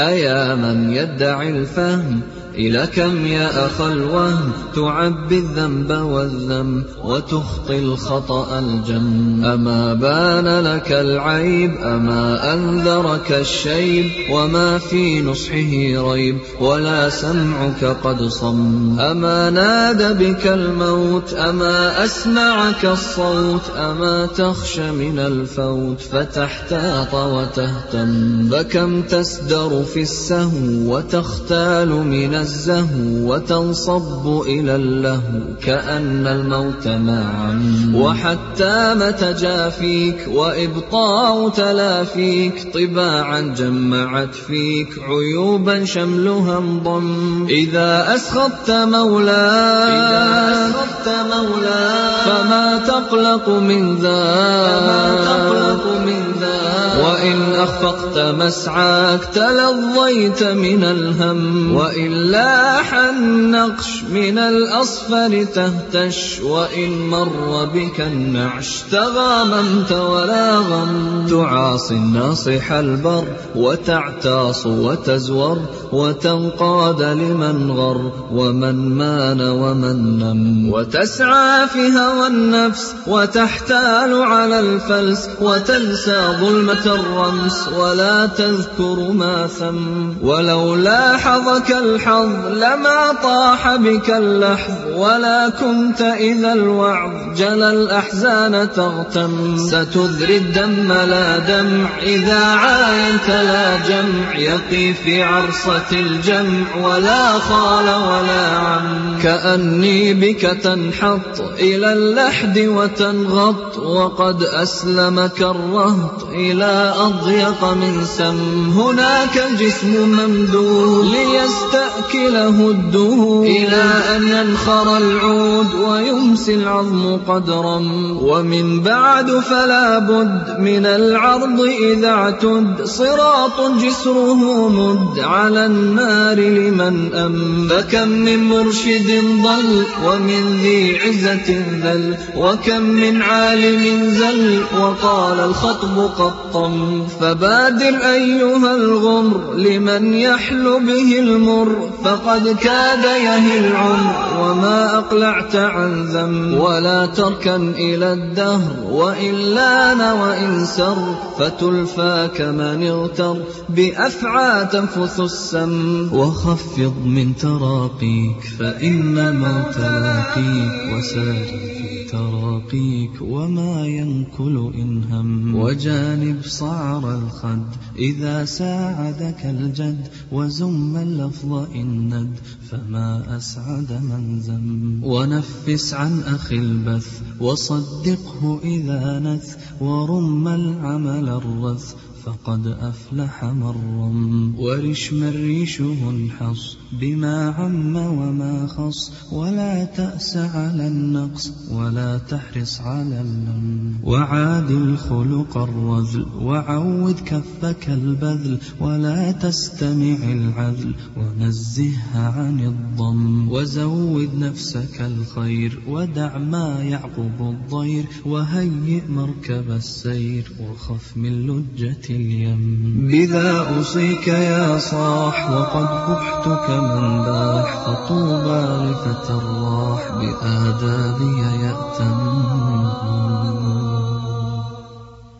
أيا من يدعي الفهم إلى كم يا أخا الوهم تعبي الذنب والذم وتخطي الخطأ الجم؟ أما بان لك العيب أما أنذرك الشيب وما في نصحه ريب ولا سمعك قد صم؟ أما نادى بك الموت أما أسمعك الصوت أما تخشى من الفوت فتحتاط وتهتم؟ فكم تسدر في السهو وتختال من الزهو وتنصب إلى اللهو كأن الموت ما عم. وحتى متجافيك وإبطاء تلافيك طباعا جمعت فيك عيوبا شملها انضم. إذا أسخطت مولاك فما تقلق من ذاك وإن أخفقت مسعاك تلظيت من الهم. وإلا النقش من الأصفر تهتش وإن مر بك النعش تغاممت ولا غم تعاصي الناصح البر وتعتاص وتزور وتنقاد لمن غر ومن مان ومن نم. وتسعى في هوى النفس وتحتال على الفلس وتنسى ظلمة الرمس ولا تذكر ما ثم. ولو لاحظك الحظ لما طاح بك اللحظ ولا كنت إذا الوعظ جلى الأحزان تغتم ستذري الدم لا دمع إذا عاينت لا جمع يقي في عرصة الجمع ولا خال ولا عم كأني بك تنحط إلى اللحد وتنغط وقد أسلمك الرهط إلى أضيق من سم هناك الجسم ممدود ليستأكله الدهور إلى أن ينخر العود ويمسي العظم قدرا. ومن بعد فلا بد من العرض إذا اعتد. صراط جسره مد على النار لمن أم فكم من مرشد ضل ومن ذي عزة ذل. وكم من عالم زل وقال الخطب قطم فبادر أيها الغمر لمن يحل به المر. فقد كاد يهي العمر وما أقلعت عن ذم. ولا تركن إلى الدهر. وإن لأن وإن سر. فتلفى كمن اغتر. بأفعى تنفث السم. وخفض من تراقيك. فإن موت لاقيك. وسار في تراقيك وما ينكل إن هم. وجانب صعر الخد إذا ساعدك الجد وزم اللفظ إن ند فما أسعد من زم. ونفس عن أخي البث وصدقه إذا نث ورم العمل الرث. فقد أفلح من ورش من ريشه انحص بما عم وما خص. ولا تأس على النقص ولا تحرص على اللم. وعاد الخلق الرذل وعود كفك البذل. ولا تستمع العذل ونزهها عن الضم. وزود نفسك الخير ودع ما يعقب الضير. وهيئ مركب السير وخف من لجة اليم. بذا أوصيك يا صاح وقد بحت كمن باح فطوبى لفتى الراح بآدابي يأتم